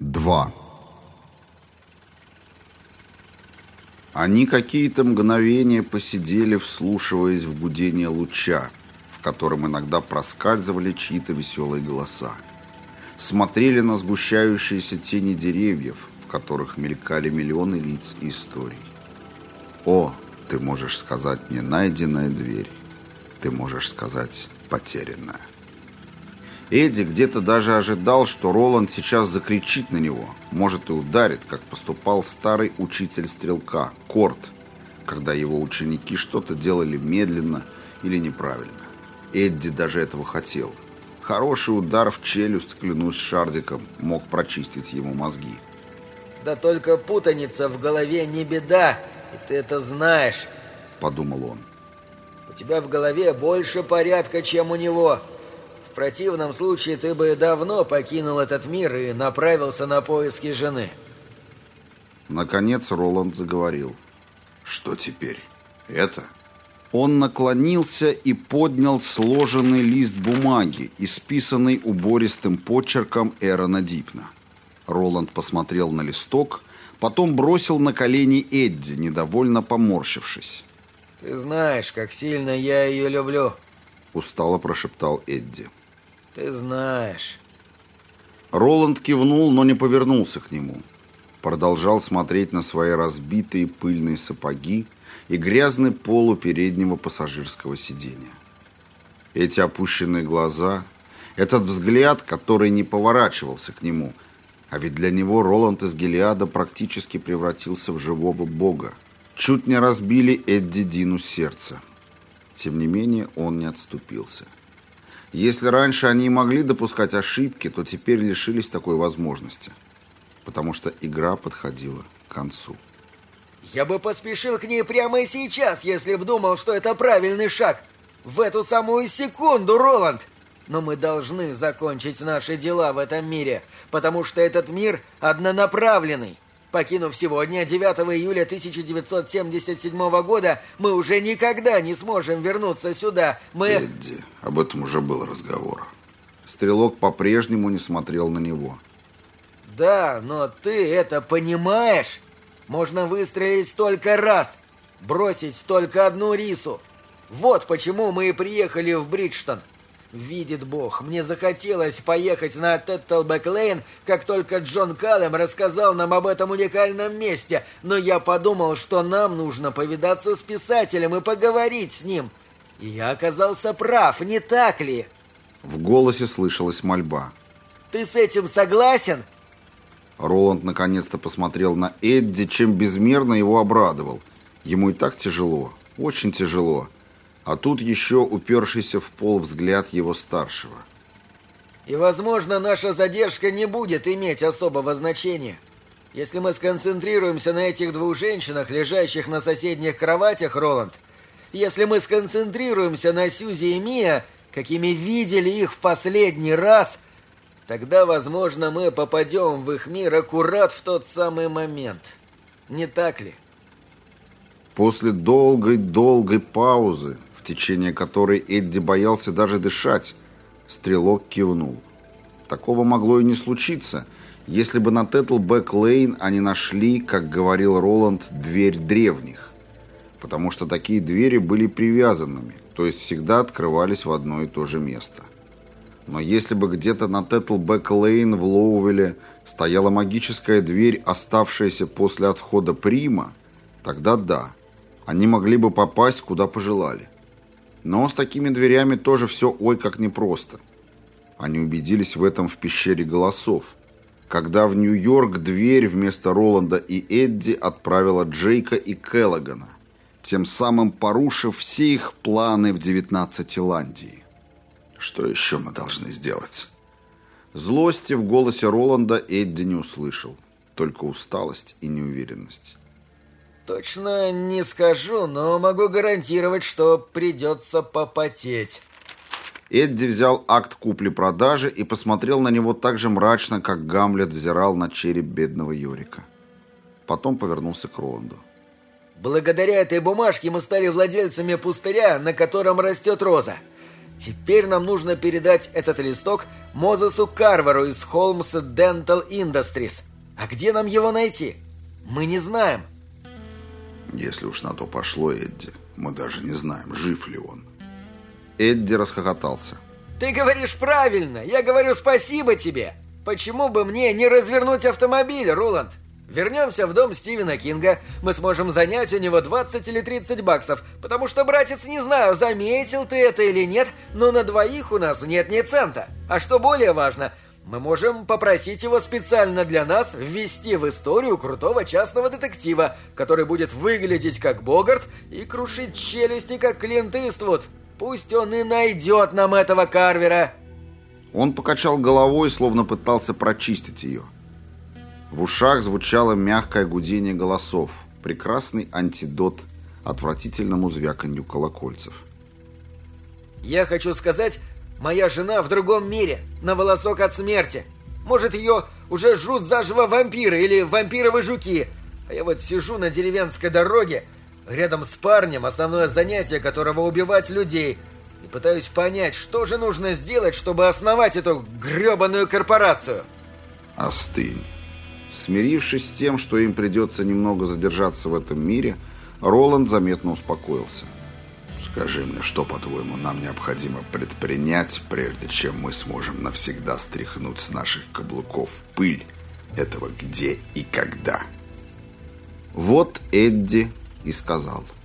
2. Они какие-то мгновения посидели, вслушиваясь в гудение луча, в котором иногда проскальзывали чьи-то веселые голоса. Смотрели на сгущающиеся тени деревьев, в которых мелькали миллионы лиц и историй. О, ты можешь сказать не найденная дверь, ты можешь сказать потерянная. Эдди где-то даже ожидал, что Роланд сейчас закричит на него, может и ударит, как поступал старый учитель стрелка, Корт, когда его ученики что-то делали медленно или неправильно. Эдди даже этого хотел. Хороший удар в челюсть, клянусь Шардиком, мог прочистить ему мозги. «Да только путаница в голове не беда, и ты это знаешь», — подумал он. «У тебя в голове больше порядка, чем у него» противном случае ты бы давно покинул этот мир и направился на поиски жены. Наконец Роланд заговорил. Что теперь? Это? Он наклонился и поднял сложенный лист бумаги, исписанный убористым почерком Эрона Дипна. Роланд посмотрел на листок, потом бросил на колени Эдди, недовольно поморщившись. «Ты знаешь, как сильно я ее люблю», — устало прошептал Эдди. Ты знаешь. Роланд кивнул, но не повернулся к нему. Продолжал смотреть на свои разбитые пыльные сапоги и грязный пол у переднего пассажирского сиденья. Эти опущенные глаза, этот взгляд, который не поворачивался к нему, а ведь для него Роланд из Гелиада практически превратился в живого бога, чуть не разбили Эдди Дину сердце. Тем не менее, он не отступился. Если раньше они могли допускать ошибки, то теперь лишились такой возможности, потому что игра подходила к концу. Я бы поспешил к ней прямо сейчас, если б думал, что это правильный шаг. В эту самую секунду, Роланд! Но мы должны закончить наши дела в этом мире, потому что этот мир однонаправленный. Покинув сегодня, 9 июля 1977 года, мы уже никогда не сможем вернуться сюда. Мы... Эдди, об этом уже был разговор. Стрелок по-прежнему не смотрел на него. Да, но ты это понимаешь? Можно выстрелить столько раз, бросить только одну рису. Вот почему мы и приехали в Бриджтон. Видит Бог, мне захотелось поехать на Тэттлбек-лейн, как только Джон Каллем рассказал нам об этом уникальном месте, но я подумал, что нам нужно повидаться с писателем и поговорить с ним. И я оказался прав, не так ли? В голосе слышалась мольба. Ты с этим согласен? Роланд наконец-то посмотрел на Эдди, чем безмерно его обрадовал. Ему и так тяжело, очень тяжело а тут еще упершийся в пол взгляд его старшего. И, возможно, наша задержка не будет иметь особого значения. Если мы сконцентрируемся на этих двух женщинах, лежащих на соседних кроватях, Роланд, если мы сконцентрируемся на Сьюзи и Мия, какими видели их в последний раз, тогда, возможно, мы попадем в их мир аккурат в тот самый момент. Не так ли? После долгой-долгой паузы течение которой Эдди боялся даже дышать, стрелок кивнул. Такого могло и не случиться, если бы на Тэттлбек-лейн они нашли, как говорил Роланд, дверь древних. Потому что такие двери были привязанными, то есть всегда открывались в одно и то же место. Но если бы где-то на Тэттлбек-лейн в Ловелле стояла магическая дверь, оставшаяся после отхода Прима, тогда да, они могли бы попасть куда пожелали. Но с такими дверями тоже все ой как непросто. Они убедились в этом в пещере голосов, когда в Нью-Йорк дверь вместо Роланда и Эдди отправила Джейка и Каллагэна, тем самым порушив все их планы в 19 Ландии. Что еще мы должны сделать? Злости в голосе Роланда Эдди не услышал, только усталость и неуверенность. Точно не скажу, но могу гарантировать, что придется попотеть. Эдди взял акт купли-продажи и посмотрел на него так же мрачно, как Гамлет взирал на череп бедного Йорика. Потом повернулся к Роланду. «Благодаря этой бумажке мы стали владельцами пустыря, на котором растет роза. Теперь нам нужно передать этот листок Мозесу Карверу из Холмс Dental Industries. А где нам его найти? Мы не знаем. Если уж на то пошло, Эдди, мы даже не знаем, жив ли он. Эдди расхохотался. Ты говоришь правильно. Я говорю спасибо тебе. Почему бы мне не развернуть автомобиль, Роланд? Вернемся в дом Стивена Кинга. Мы сможем занять у него 20 или 30 баксов, потому что, братец, не знаю, заметил ты это или нет, но на двоих у нас нет ни цента. А что более важно, мы можем попросить его специально для нас ввести в историю крутого частного детектива, который будет выглядеть как Богарт и крушить челюсти, как Клинт Иствуд. Пусть он и найдет нам этого Карвера. Он покачал головой, словно пытался прочистить ее. В ушах звучало мягкое гудение голосов, прекрасный антидот отвратительному звяканью колокольцев. «Я хочу сказать, моя жена в другом мире, на волосок от смерти. Может, ее уже жрут заживо вампиры или вампировые жуки, а я вот сижу на деревенской дороге, рядом с парнем, основное занятие которого убивать людей, и пытаюсь понять, что же нужно сделать, чтобы основать эту гребаную корпорацию». «Остынь». Смирившись с тем, что им придется немного задержаться в этом мире, Роланд заметно успокоился. «Скажи мне, что, по-твоему, нам необходимо предпринять, прежде чем мы сможем навсегда стряхнуть с наших каблуков пыль этого где и когда?» Вот Эдди и сказал –